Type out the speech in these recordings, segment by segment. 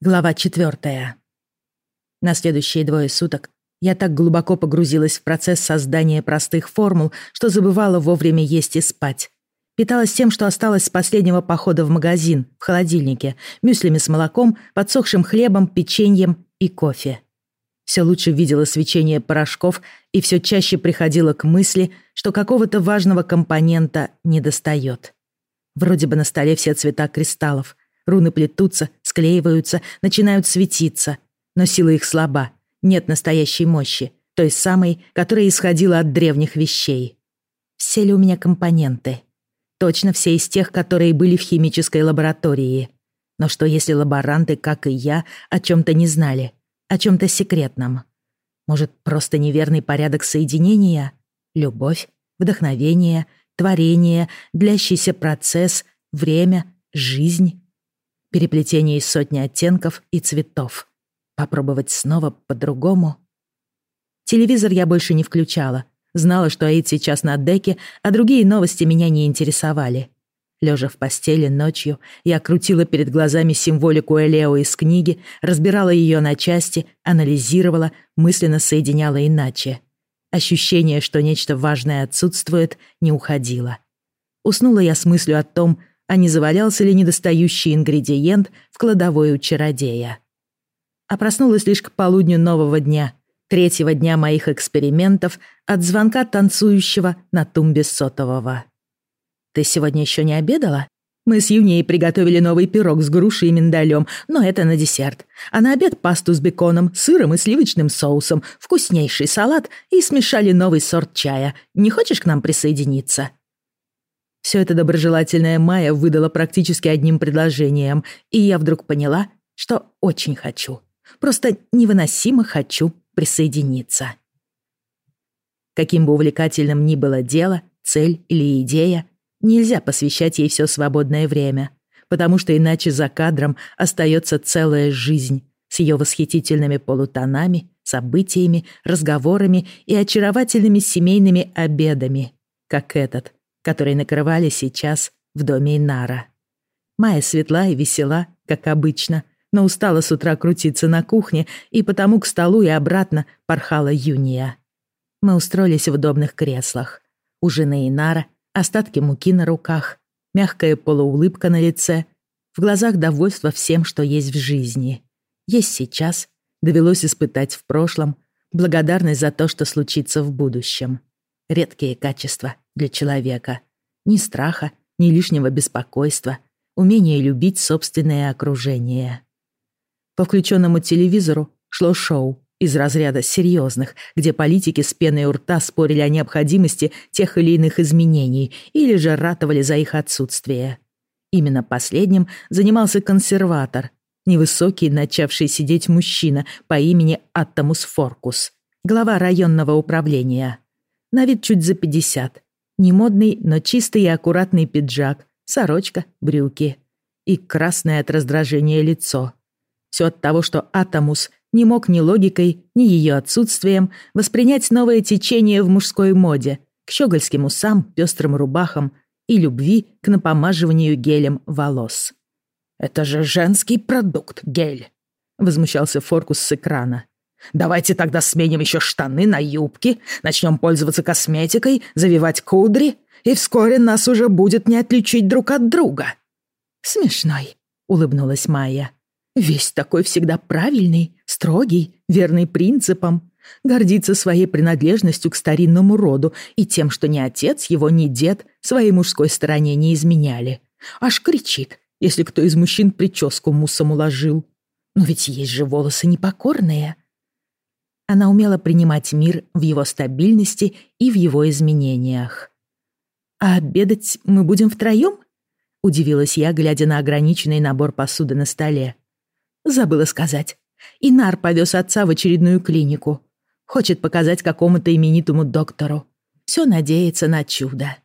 Глава четвертая. На следующие двое суток я так глубоко погрузилась в процесс создания простых формул, что забывала вовремя есть и спать. Питалась тем, что осталось с последнего похода в магазин, в холодильнике, мюслями с молоком, подсохшим хлебом, печеньем и кофе. Все лучше видела свечение порошков и все чаще приходила к мысли, что какого-то важного компонента недостает. Вроде бы на столе все цвета кристаллов, Руны плетутся, склеиваются, начинают светиться. Но сила их слаба, нет настоящей мощи, той самой, которая исходила от древних вещей. Все ли у меня компоненты? Точно все из тех, которые были в химической лаборатории. Но что если лаборанты, как и я, о чем-то не знали, о чем-то секретном? Может, просто неверный порядок соединения? Любовь, вдохновение, творение, длящийся процесс, время, жизнь? Переплетение из сотни оттенков и цветов. Попробовать снова по-другому? Телевизор я больше не включала. Знала, что Аид сейчас на деке, а другие новости меня не интересовали. Лежа в постели ночью, я крутила перед глазами символику Элео из книги, разбирала ее на части, анализировала, мысленно соединяла иначе. Ощущение, что нечто важное отсутствует, не уходило. Уснула я с мыслью о том, а не завалялся ли недостающий ингредиент в кладовой у чародея. А проснулась лишь к полудню нового дня, третьего дня моих экспериментов от звонка танцующего на тумбе сотового. «Ты сегодня еще не обедала?» Мы с Юнией приготовили новый пирог с грушей и миндалем, но это на десерт. А на обед пасту с беконом, сыром и сливочным соусом, вкуснейший салат и смешали новый сорт чая. Не хочешь к нам присоединиться?» Все это доброжелательная Майя выдала практически одним предложением, и я вдруг поняла, что очень хочу. Просто невыносимо хочу присоединиться. Каким бы увлекательным ни было дело, цель или идея, нельзя посвящать ей все свободное время, потому что иначе за кадром остается целая жизнь с ее восхитительными полутонами, событиями, разговорами и очаровательными семейными обедами, как этот, которые накрывали сейчас в доме Инара. Майя светла и весела, как обычно, но устала с утра крутиться на кухне, и потому к столу и обратно порхала Юния. Мы устроились в удобных креслах. У жены Инара остатки муки на руках, мягкая полуулыбка на лице, в глазах довольство всем, что есть в жизни. Есть сейчас, довелось испытать в прошлом, благодарность за то, что случится в будущем. Редкие качества для человека. Ни страха, ни лишнего беспокойства, умение любить собственное окружение. По включенному телевизору шло шоу из разряда серьезных, где политики с пеной у рта спорили о необходимости тех или иных изменений или же ратовали за их отсутствие. Именно последним занимался консерватор, невысокий, начавший сидеть мужчина по имени Аттамус Форкус, глава районного управления. На вид чуть за 50, Немодный, но чистый и аккуратный пиджак, сорочка, брюки. И красное от раздражения лицо. Все от того, что Атомус не мог ни логикой, ни ее отсутствием воспринять новое течение в мужской моде, к щегольским усам, пестрым рубахам и любви к напомаживанию гелем волос. «Это же женский продукт, гель!» — возмущался Форкус с экрана. Давайте тогда сменим еще штаны на юбки, начнем пользоваться косметикой, завивать кудри, и вскоре нас уже будет не отличить друг от друга». «Смешной», — улыбнулась Майя. «Весь такой всегда правильный, строгий, верный принципам, гордится своей принадлежностью к старинному роду и тем, что ни отец его, ни дед своей мужской стороне не изменяли. Аж кричит, если кто из мужчин прическу мусом уложил. Но ведь есть же волосы непокорные». Она умела принимать мир в его стабильности и в его изменениях. «А обедать мы будем втроем?» — удивилась я, глядя на ограниченный набор посуды на столе. Забыла сказать. Инар повез отца в очередную клинику. Хочет показать какому-то именитому доктору. Все надеется на чудо.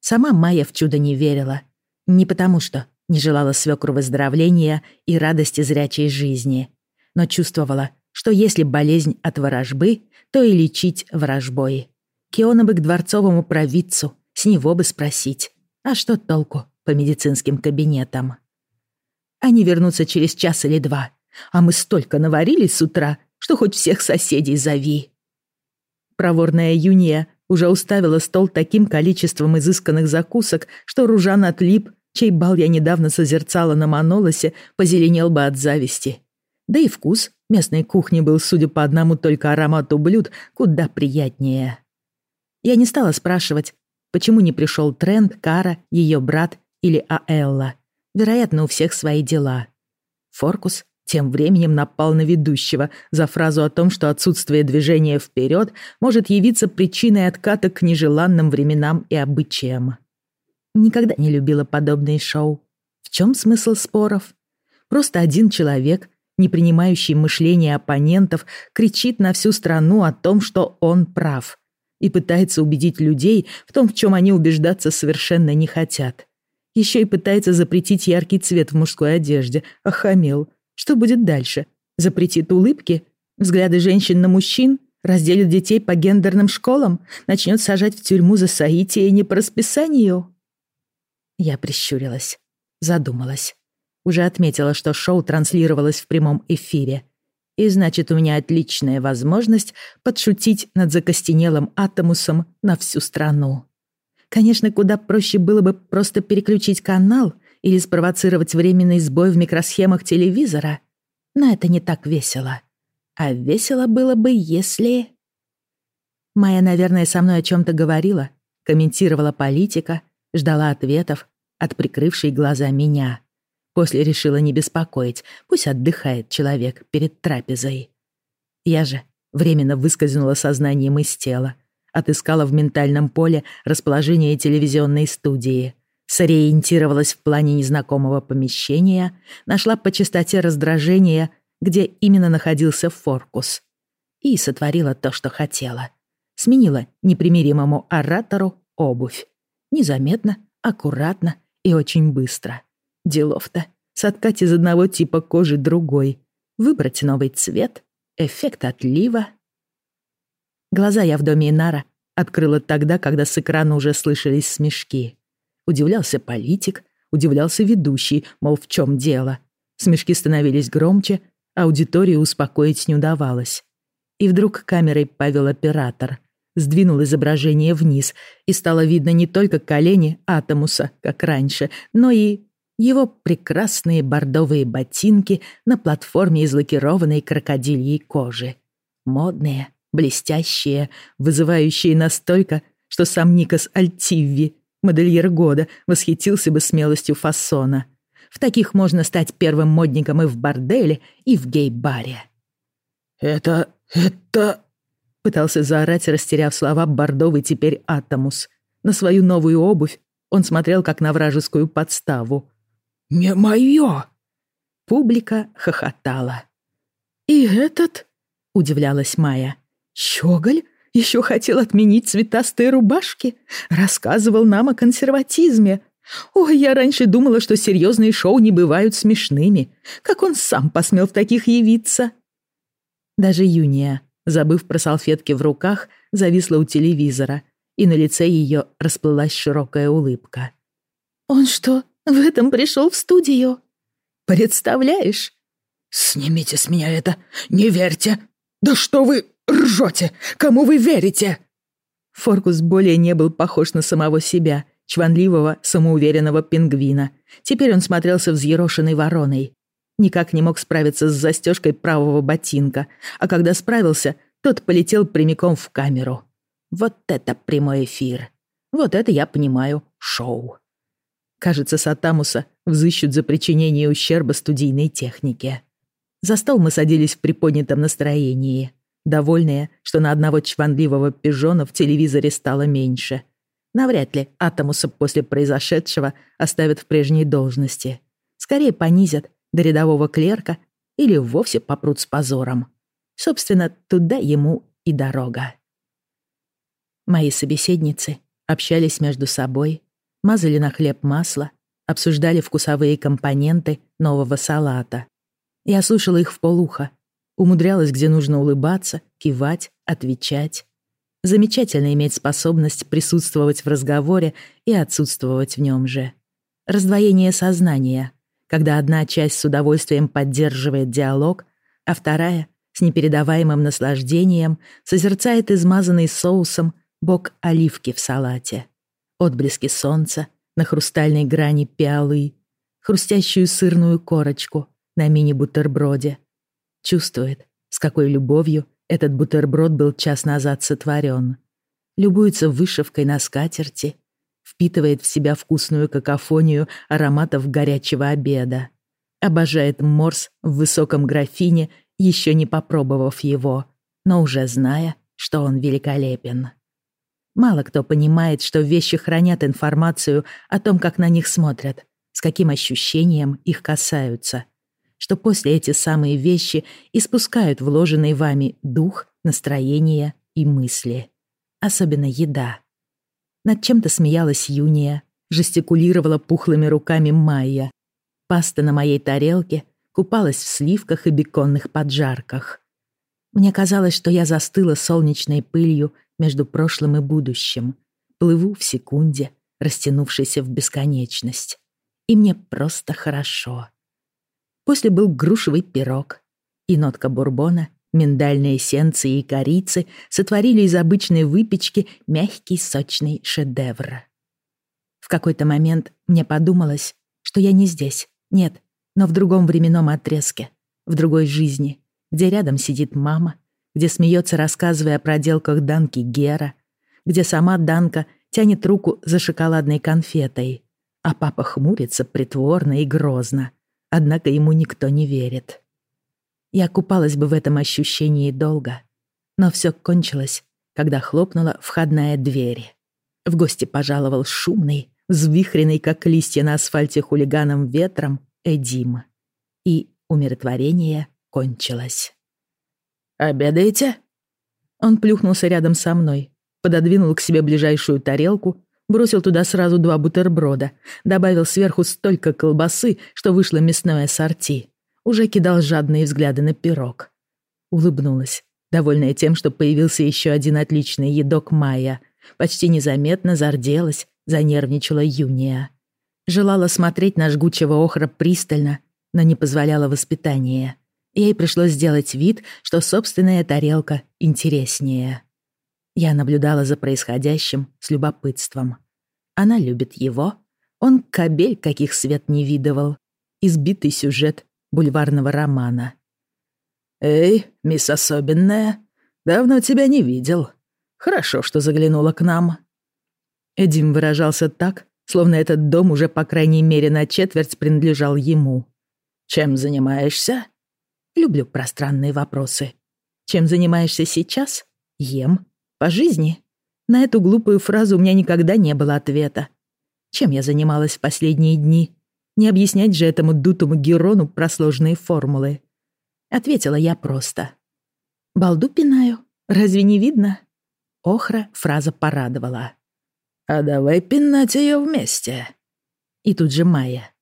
Сама Майя в чудо не верила. Не потому что не желала свекру выздоровления и радости зрячей жизни, но чувствовала, что если болезнь от ворожбы, то и лечить ворожбой. Киона бы к дворцовому провидцу, с него бы спросить, а что толку по медицинским кабинетам? Они вернутся через час или два. А мы столько наварились с утра, что хоть всех соседей зови». Проворная Юния уже уставила стол таким количеством изысканных закусок, что Ружан отлип, чей бал я недавно созерцала на Манолосе, позеленел бы от зависти. Да и вкус местной кухни был, судя по одному только аромату блюд, куда приятнее. Я не стала спрашивать, почему не пришел Трент, Кара, ее брат или Аэлла. Вероятно, у всех свои дела. Форкус тем временем напал на ведущего за фразу о том, что отсутствие движения вперед может явиться причиной отката к нежеланным временам и обычаям. Никогда не любила подобные шоу. В чем смысл споров? Просто один человек, не принимающий мышления оппонентов, кричит на всю страну о том, что он прав, и пытается убедить людей в том, в чем они убеждаться совершенно не хотят. Еще и пытается запретить яркий цвет в мужской одежде. Охамел. Что будет дальше? Запретит улыбки? Взгляды женщин на мужчин? Разделит детей по гендерным школам? Начнет сажать в тюрьму за соитие не по расписанию? Я прищурилась. Задумалась. Уже отметила, что шоу транслировалось в прямом эфире. И значит, у меня отличная возможность подшутить над закостенелым атомусом на всю страну. Конечно, куда проще было бы просто переключить канал или спровоцировать временный сбой в микросхемах телевизора, но это не так весело. А весело было бы, если... Майя, наверное, со мной о чем-то говорила, комментировала политика, ждала ответов от прикрывшей глаза меня. После решила не беспокоить, пусть отдыхает человек перед трапезой. Я же временно выскользнула сознанием из тела, отыскала в ментальном поле расположение телевизионной студии, сориентировалась в плане незнакомого помещения, нашла по частоте раздражения, где именно находился форкус, и сотворила то, что хотела. Сменила непримиримому оратору обувь. Незаметно, аккуратно и очень быстро. Делов-то. Соткать из одного типа кожи другой. Выбрать новый цвет, эффект отлива — Глаза я в доме Инара открыла тогда, когда с экрана уже слышались смешки. Удивлялся политик, удивлялся ведущий, мол, в чем дело. Смешки становились громче, аудиторию успокоить не удавалось. И вдруг камерой повел оператор, сдвинул изображение вниз, и стало видно не только колени Атомуса, как раньше, но и его прекрасные бордовые ботинки на платформе из лакированной крокодильей кожи. Модные, блестящие, вызывающие настолько, что сам Никас Альтивви, модельер года, восхитился бы смелостью фасона. В таких можно стать первым модником и в борделе, и в гей-баре. «Это... это...» Пытался заорать, растеряв слова бордовый теперь Атомус. На свою новую обувь он смотрел как на вражескую подставу. «Не моё!» Публика хохотала. «И этот?» — удивлялась Майя. Щеголь еще хотел отменить цветастые рубашки, рассказывал нам о консерватизме. Ой, я раньше думала, что серьезные шоу не бывают смешными. Как он сам посмел в таких явиться? Даже Юния, забыв про салфетки в руках, зависла у телевизора, и на лице ее расплылась широкая улыбка. «Он что, в этом пришел в студию? Представляешь?» «Снимите с меня это! Не верьте! Да что вы...» ржете? Кому вы верите?» Форкус более не был похож на самого себя, чванливого, самоуверенного пингвина. Теперь он смотрелся взъерошенной вороной. Никак не мог справиться с застежкой правого ботинка, а когда справился, тот полетел прямиком в камеру. Вот это прямой эфир. Вот это я понимаю, шоу. Кажется, Сатамуса взыщут за причинение ущерба студийной технике. За стол мы садились в приподнятом настроении довольные, что на одного чванливого пижона в телевизоре стало меньше. Навряд ли Атомуса после произошедшего оставят в прежней должности. Скорее понизят до рядового клерка или вовсе попрут с позором. Собственно, туда ему и дорога. Мои собеседницы общались между собой, мазали на хлеб масло, обсуждали вкусовые компоненты нового салата. Я слушала их в полухо, Умудрялась, где нужно улыбаться, кивать, отвечать. Замечательно иметь способность присутствовать в разговоре и отсутствовать в нем же. Раздвоение сознания. когда одна часть с удовольствием поддерживает диалог, а вторая с непередаваемым наслаждением созерцает измазанный соусом бок оливки в салате, отблески солнца на хрустальной грани пиалы, хрустящую сырную корочку на мини-бутерброде. Чувствует, с какой любовью этот бутерброд был час назад сотворен. Любуется вышивкой на скатерти, впитывает в себя вкусную какофонию ароматов горячего обеда. Обожает морс в высоком графине, еще не попробовав его, но уже зная, что он великолепен. Мало кто понимает, что вещи хранят информацию о том, как на них смотрят, с каким ощущением их касаются, что после эти самые вещи испускают вложенный вами дух, настроение и мысли. Особенно еда. Над чем-то смеялась Юния, жестикулировала пухлыми руками Майя. Паста на моей тарелке купалась в сливках и беконных поджарках. Мне казалось, что я застыла солнечной пылью между прошлым и будущим, плыву в секунде, растянувшейся в бесконечность. И мне просто хорошо. После был грушевый пирог, и нотка бурбона, миндальные эссенции и корицы сотворили из обычной выпечки мягкий сочный шедевр. В какой-то момент мне подумалось, что я не здесь, нет, но в другом временном отрезке, в другой жизни, где рядом сидит мама, где смеется, рассказывая о проделках Данки Гера, где сама Данка тянет руку за шоколадной конфетой, а папа хмурится притворно и грозно, однако ему никто не верит. Я купалась бы в этом ощущении долго, но все кончилось, когда хлопнула входная дверь. В гости пожаловал шумный, взвихренный, как листья на асфальте хулиганом ветром, Эдим. И умиротворение кончилось. «Обедаете?» Он плюхнулся рядом со мной, пододвинул к себе ближайшую тарелку, бросил туда сразу два бутерброда, добавил сверху столько колбасы, что вышло мясное сорти. Уже кидал жадные взгляды на пирог. Улыбнулась, довольная тем, что появился еще один отличный едок Майя. Почти незаметно зарделась, занервничала Юния. Желала смотреть на жгучего охра пристально, но не позволяла воспитание. Ей пришлось сделать вид, что собственная тарелка интереснее. Я наблюдала за происходящим с любопытством. Она любит его. Он кобель, каких свет не видывал. Избитый сюжет бульварного романа. «Эй, мисс Особенная, давно тебя не видел. Хорошо, что заглянула к нам». Эдим выражался так, словно этот дом уже по крайней мере на четверть принадлежал ему. «Чем занимаешься?» «Люблю пространные вопросы. Чем занимаешься сейчас?» «Ем. По жизни?» На эту глупую фразу у меня никогда не было ответа. Чем я занималась в последние дни? Не объяснять же этому дутому Герону про сложные формулы. Ответила я просто. «Балду пинаю. Разве не видно?» Охра фраза порадовала. «А давай пинать ее вместе». И тут же Майя.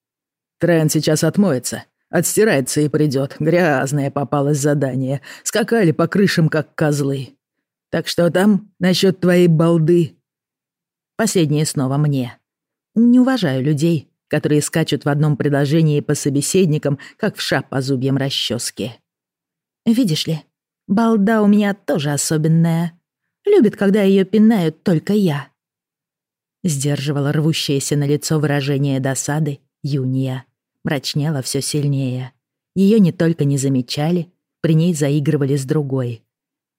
«Трен сейчас отмоется, отстирается и придет. Грязное попалось задание. Скакали по крышам, как козлы. Так что там насчет твоей балды?» Последнее снова мне. Не уважаю людей, которые скачут в одном предложении по собеседникам, как в ша по зубьям расчески. Видишь ли, балда у меня тоже особенная. Любит, когда ее пинают только я. Сдерживала рвущееся на лицо выражение досады Юния. Мрачнела все сильнее. Ее не только не замечали, при ней заигрывали с другой.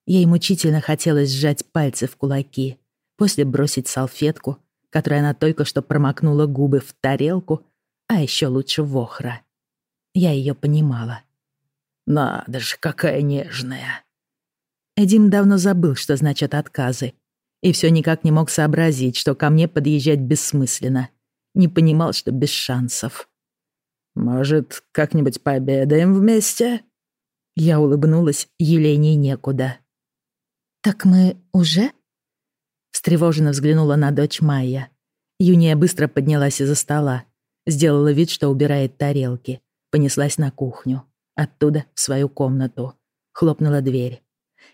Ей мучительно хотелось сжать пальцы в кулаки, после бросить салфетку, которой она только что промокнула губы в тарелку, а еще лучше в охра. Я ее понимала. «Надо же, какая нежная!» Эдим давно забыл, что значат отказы, и все никак не мог сообразить, что ко мне подъезжать бессмысленно. Не понимал, что без шансов. «Может, как-нибудь пообедаем вместе?» Я улыбнулась, Елене некуда. «Так мы уже?» Встревоженно взглянула на дочь Майя. Юния быстро поднялась из-за стола, сделала вид, что убирает тарелки, понеслась на кухню, оттуда в свою комнату, хлопнула дверь.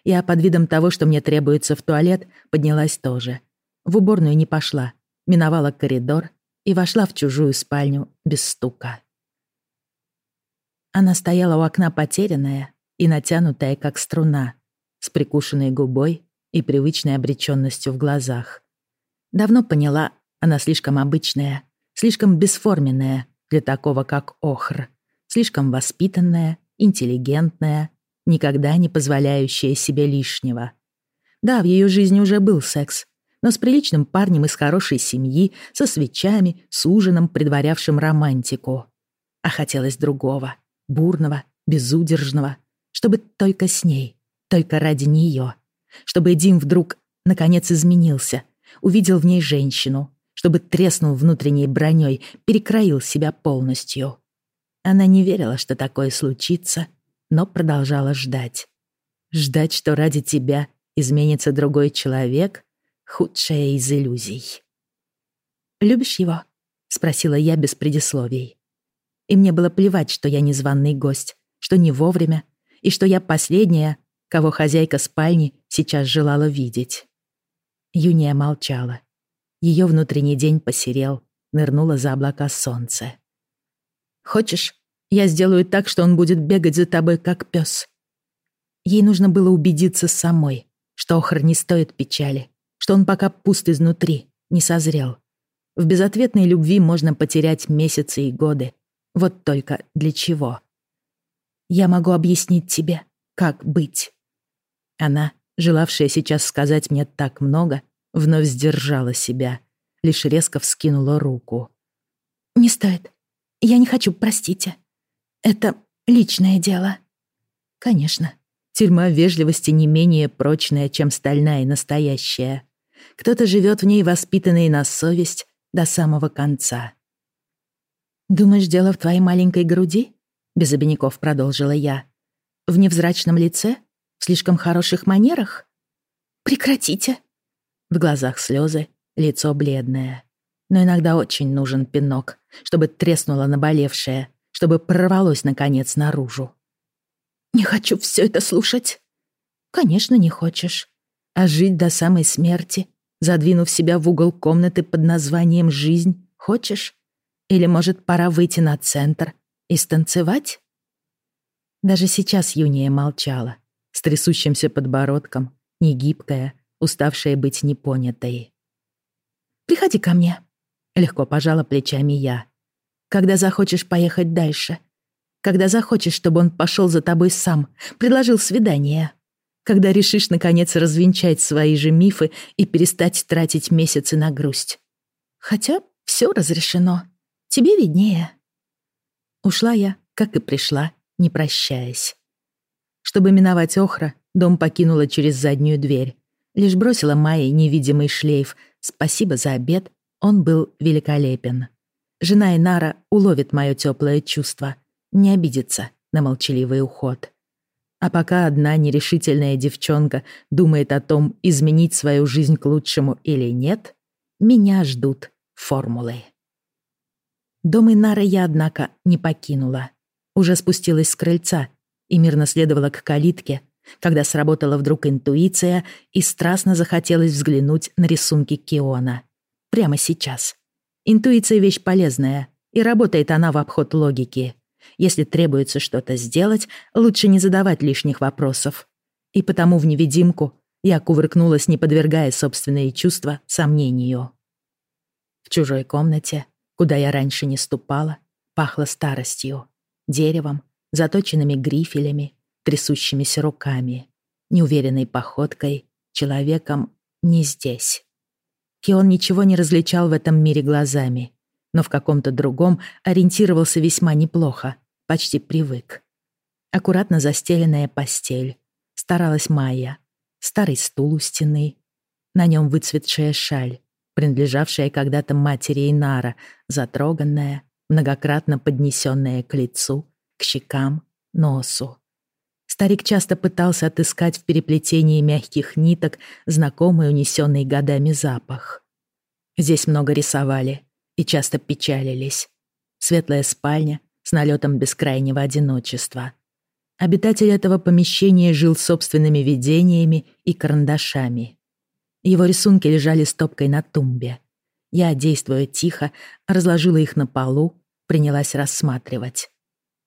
Я под видом того, что мне требуется в туалет, поднялась тоже. В уборную не пошла, миновала коридор и вошла в чужую спальню без стука. Она стояла у окна потерянная и натянутая, как струна, с прикушенной губой и привычной обречённостью в глазах. Давно поняла, она слишком обычная, слишком бесформенная для такого, как Охр, слишком воспитанная, интеллигентная, никогда не позволяющая себе лишнего. Да, в её жизни уже был секс, но с приличным парнем из хорошей семьи, со свечами, с ужином, предварявшим романтику. А хотелось другого, бурного, безудержного, чтобы только с ней, только ради неё, Чтобы Дим вдруг, наконец, изменился, увидел в ней женщину, чтобы треснул внутренней бронёй, перекроил себя полностью. Она не верила, что такое случится, но продолжала ждать. Ждать, что ради тебя изменится другой человек, худшая из иллюзий. «Любишь его?» — спросила я без предисловий. И мне было плевать, что я незваный гость, что не вовремя, и что я последняя, кого хозяйка спальни сейчас желала видеть. Юния молчала. Ее внутренний день посерел, нырнула за облака солнца. «Хочешь, я сделаю так, что он будет бегать за тобой, как пес?» Ей нужно было убедиться самой, что охр не стоит печали, что он пока пуст изнутри, не созрел. В безответной любви можно потерять месяцы и годы. Вот только для чего? Я могу объяснить тебе, как быть. Она, желавшая сейчас сказать мне так много, вновь сдержала себя, лишь резко вскинула руку. «Не стоит. Я не хочу, простите. Это личное дело». «Конечно. Тюрьма вежливости не менее прочная, чем стальная и настоящая. Кто-то живет в ней, воспитанный на совесть, до самого конца. «Думаешь, дело в твоей маленькой груди?» — без обиняков продолжила я. «В невзрачном лице? В слишком хороших манерах?» «Прекратите!» В глазах слезы, лицо бледное. Но иногда очень нужен пинок, чтобы треснуло наболевшее, чтобы прорвалось, наконец, наружу. «Не хочу все это слушать!» «Конечно, не хочешь. А жить до самой смерти задвинув себя в угол комнаты под названием «Жизнь», хочешь? Или, может, пора выйти на центр и станцевать? Даже сейчас Юния молчала, с трясущимся подбородком, негибкая, уставшая быть непонятой. «Приходи ко мне», — легко пожала плечами я. «Когда захочешь поехать дальше. Когда захочешь, чтобы он пошел за тобой сам, предложил свидание» когда решишь, наконец, развенчать свои же мифы и перестать тратить месяцы на грусть. Хотя все разрешено. Тебе виднее. Ушла я, как и пришла, не прощаясь. Чтобы миновать Охра, дом покинула через заднюю дверь. Лишь бросила Майе невидимый шлейф. Спасибо за обед, он был великолепен. Жена Инара уловит мое теплое чувство, не обидится на молчаливый уход. А пока одна нерешительная девчонка думает о том, изменить свою жизнь к лучшему или нет, меня ждут формулы. Дом Инары я, однако, не покинула. Уже спустилась с крыльца и мирно следовала к калитке, когда сработала вдруг интуиция и страстно захотелось взглянуть на рисунки Киона. Прямо сейчас. Интуиция — вещь полезная, и работает она в обход логики. Если требуется что-то сделать, лучше не задавать лишних вопросов. И потому в невидимку я кувыркнулась, не подвергая собственные чувства сомнению. В чужой комнате, куда я раньше не ступала, пахло старостью, деревом, заточенными грифелями, трясущимися руками, неуверенной походкой, человеком не здесь. Кион ничего не различал в этом мире глазами — но в каком-то другом ориентировался весьма неплохо, почти привык. Аккуратно застеленная постель. Старалась Майя. Старый стул у стены. На нем выцветшая шаль, принадлежавшая когда-то матери Инара, затроганная, многократно поднесенная к лицу, к щекам, носу. Старик часто пытался отыскать в переплетении мягких ниток знакомый унесенный годами запах. Здесь много рисовали, и часто печалились. Светлая спальня с налетом бескрайнего одиночества. Обитатель этого помещения жил собственными видениями и карандашами. Его рисунки лежали стопкой на тумбе. Я, действуя тихо, разложила их на полу, принялась рассматривать.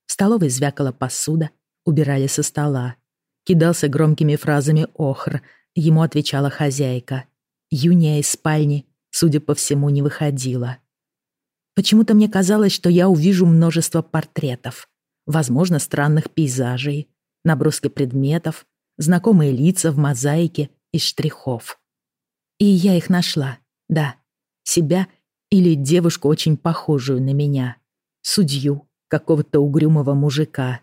В столовой звякала посуда, убирали со стола. Кидался громкими фразами охр, ему отвечала хозяйка. Юния из спальни, судя по всему, не выходила. Почему-то мне казалось, что я увижу множество портретов, возможно, странных пейзажей, наброски предметов, знакомые лица в мозаике из штрихов. И я их нашла, да, себя или девушку, очень похожую на меня, судью, какого-то угрюмого мужика.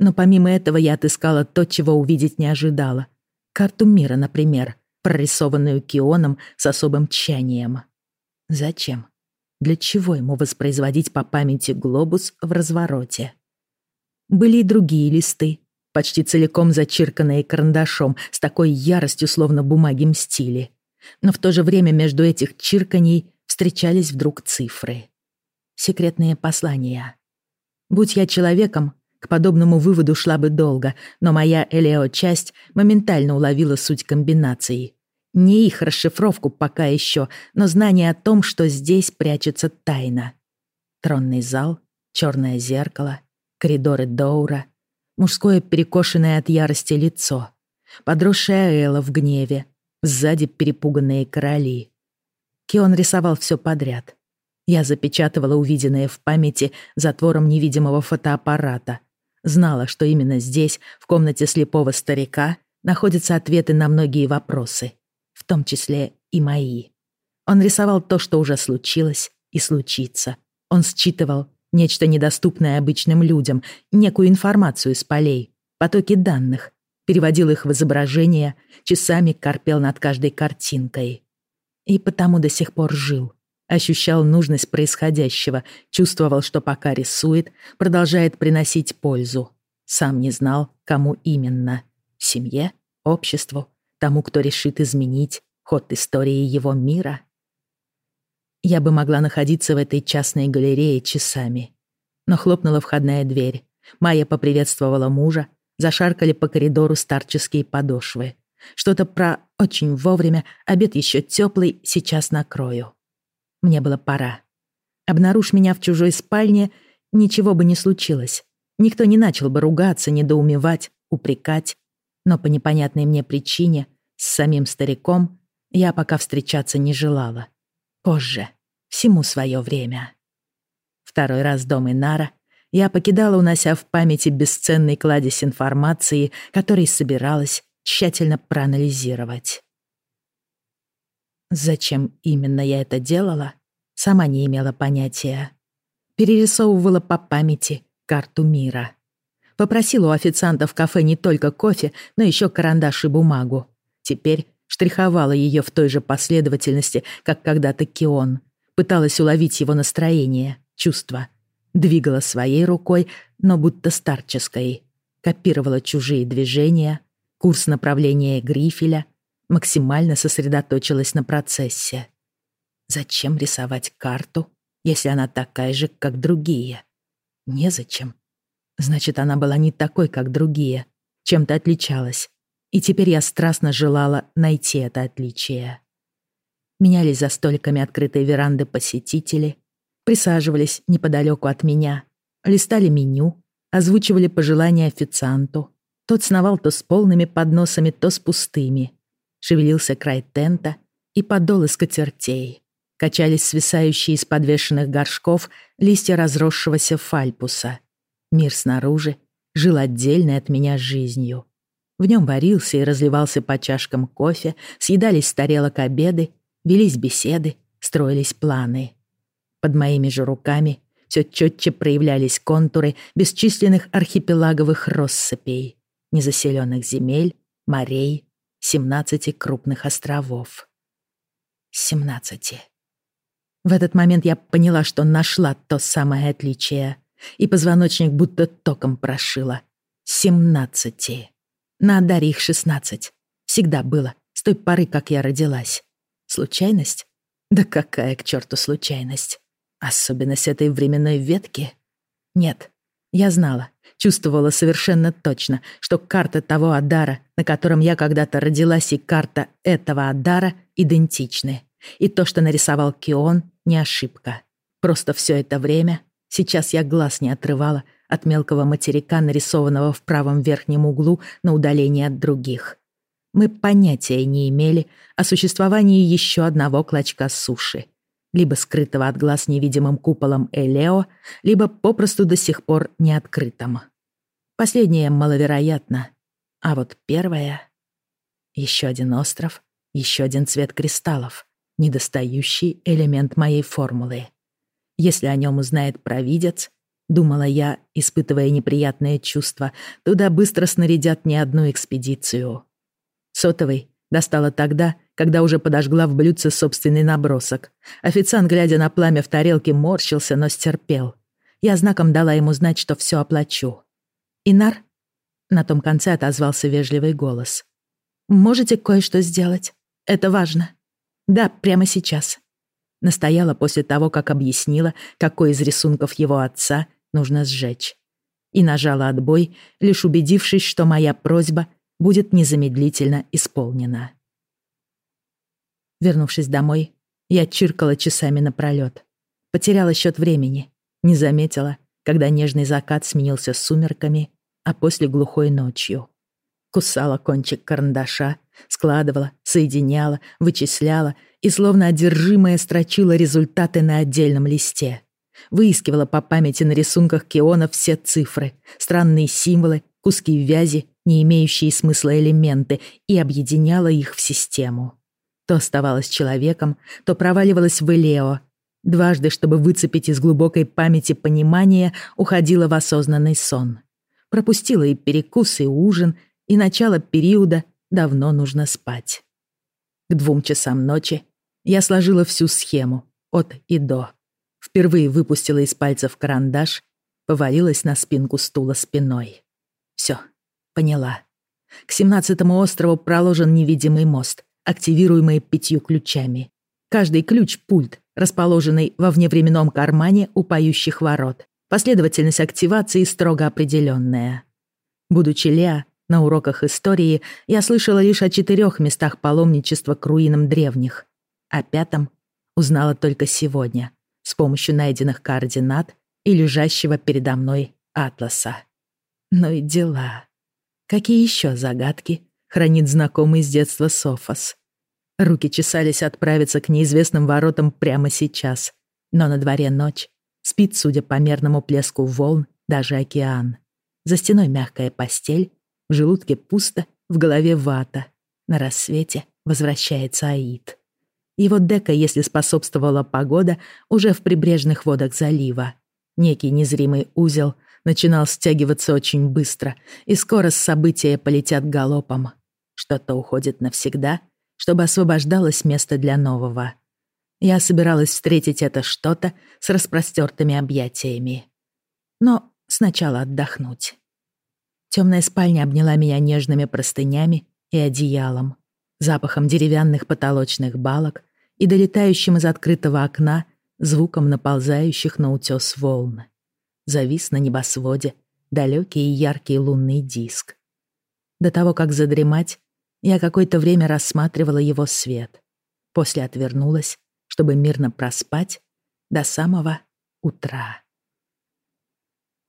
Но помимо этого я отыскала то, чего увидеть не ожидала. Карту мира, например, прорисованную Кионом с особым тщанием. Зачем? Для чего ему воспроизводить по памяти глобус в развороте? Были и другие листы, почти целиком зачирканные карандашом, с такой яростью, словно бумаги мстили. Но в то же время между этих чирканий встречались вдруг цифры. Секретные послания. Будь я человеком, к подобному выводу шла бы долго, но моя Элео-часть моментально уловила суть комбинации. Не их расшифровку пока еще, но знание о том, что здесь прячется тайна. Тронный зал, черное зеркало, коридоры Доура, мужское перекошенное от ярости лицо, подросшая Элла в гневе, сзади перепуганные короли. Кион рисовал все подряд. Я запечатывала увиденное в памяти затвором невидимого фотоаппарата. Знала, что именно здесь, в комнате слепого старика, находятся ответы на многие вопросы, в том числе и мои. Он рисовал то, что уже случилось и случится. Он считывал нечто недоступное обычным людям, некую информацию из полей, потоки данных, переводил их в изображения, часами корпел над каждой картинкой. И потому до сих пор жил, ощущал нужность происходящего, чувствовал, что пока рисует, продолжает приносить пользу. Сам не знал, кому именно. Семье, обществу, тому, кто решит изменить ход истории его мира. Я бы могла находиться в этой частной галерее часами. Но хлопнула входная дверь. Майя поприветствовала мужа, зашаркали по коридору старческие подошвы. Что-то про «очень вовремя», обед еще теплый, сейчас накрою. Мне было пора. Обнаружь меня в чужой спальне, ничего бы не случилось. Никто не начал бы ругаться, недоумевать, упрекать. Но по непонятной мне причине с самим стариком я пока встречаться не желала. Позже. Всему свое время. Второй раз дом Инара я покидала, унося в памяти бесценный кладезь информации, который собиралась тщательно проанализировать. Зачем именно я это делала, сама не имела понятия. Перерисовывала по памяти карту мира. Попросила у официанта в кафе не только кофе, но еще карандаш и бумагу. Теперь штриховала ее в той же последовательности, как когда-то Кион. Пыталась уловить его настроение, чувства. Двигала своей рукой, но будто старческой. Копировала чужие движения, курс направления грифеля, максимально сосредоточилась на процессе. Зачем рисовать карту, если она такая же, как другие? Незачем. Значит, она была не такой, как другие, чем-то отличалась. И теперь я страстно желала найти это отличие. Менялись за столиками открытой веранды посетители, присаживались неподалеку от меня, листали меню, озвучивали пожелания официанту. Тот сновал то с полными подносами, то с пустыми шевелился край тента и подолы скатертей. Качались свисающие из подвешенных горшков листья разросшегося фальпуса. Мир снаружи жил отдельной от меня жизнью. В нем варился и разливался по чашкам кофе, съедались с тарелок обеды, велись беседы, строились планы. Под моими же руками все четче проявлялись контуры бесчисленных архипелаговых россыпей, незаселенных земель, морей, 17 крупных островов. 17. В этот момент я поняла, что нашла то самое отличие, и позвоночник будто током прошила. 17. На Адаре их 16. Всегда было, с той поры, как я родилась. Случайность? Да какая к черту случайность? Особенность этой временной ветки? Нет, я знала, чувствовала совершенно точно, что карта того Адара, на котором я когда-то родилась, и карта этого Адара идентичны. И то, что нарисовал Кион, не ошибка. Просто все это время, сейчас я глаз не отрывала от мелкого материка, нарисованного в правом верхнем углу на удалении от других. Мы понятия не имели о существовании еще одного клочка суши, либо скрытого от глаз невидимым куполом Элео, либо попросту до сих пор неоткрытым. Последнее маловероятно, а вот первое... Еще один остров, еще один цвет кристаллов, недостающий элемент моей формулы. Если о нем узнает провидец, думала я, испытывая неприятное чувство, туда быстро снарядят не одну экспедицию. Сотовый достала тогда, когда уже подожгла в блюдце собственный набросок. Официант, глядя на пламя в тарелке, морщился, но стерпел. Я знаком дала ему знать, что все оплачу. «Инар?» На том конце отозвался вежливый голос. «Можете кое-что сделать? Это важно». «Да, прямо сейчас». Настояла после того, как объяснила, какой из рисунков его отца нужно сжечь. И нажала отбой, лишь убедившись, что моя просьба будет незамедлительно исполнена. Вернувшись домой, я чиркала часами напролёт. Потеряла счет времени, не заметила, когда нежный закат сменился сумерками, а после глухой ночью. Кусала кончик карандаша, складывала, соединяла, вычисляла и словно одержимая строчила результаты на отдельном листе. Выискивала по памяти на рисунках Киона все цифры, странные символы, куски вязи, не имеющие смысла элементы, и объединяла их в систему. То оставалась человеком, то проваливалась в Элео. Дважды, чтобы выцепить из глубокой памяти понимание, уходила в осознанный сон. Пропустила и перекус, и ужин, и начало периода «давно нужно спать». К двум часам ночи я сложила всю схему, от и до. Впервые выпустила из пальцев карандаш, повалилась на спинку стула спиной. Все, поняла. К семнадцатому острову проложен невидимый мост, активируемый пятью ключами. Каждый ключ — пульт, расположенный во вневременном кармане у поющих ворот. Последовательность активации строго определенная. Будучи Леа, на уроках истории я слышала лишь о четырех местах паломничества к руинам древних. О пятом узнала только сегодня, с помощью найденных координат и лежащего передо мной атласа. Ну и дела. Какие еще загадки хранит знакомый с детства Софос? Руки чесались отправиться к неизвестным воротам прямо сейчас. Но на дворе ночь. Спит, судя по мерному плеску волн, даже океан. За стеной мягкая постель, в желудке пусто, в голове вата. На рассвете возвращается Аид. Его дека, если способствовала погода, уже в прибрежных водах залива. Некий незримый узел начинал стягиваться очень быстро, и скоро события полетят галопом. Что-то уходит навсегда, чтобы освобождалось место для нового. Я собиралась встретить это что-то с распростертыми объятиями. Но сначала отдохнуть. Темная спальня обняла меня нежными простынями и одеялом, запахом деревянных потолочных балок и долетающим из открытого окна звуком наползающих на утес волн завис на небосводе далекий и яркий лунный диск. До того, как задремать, я какое-то время рассматривала его свет. После отвернулась, чтобы мирно проспать до самого утра.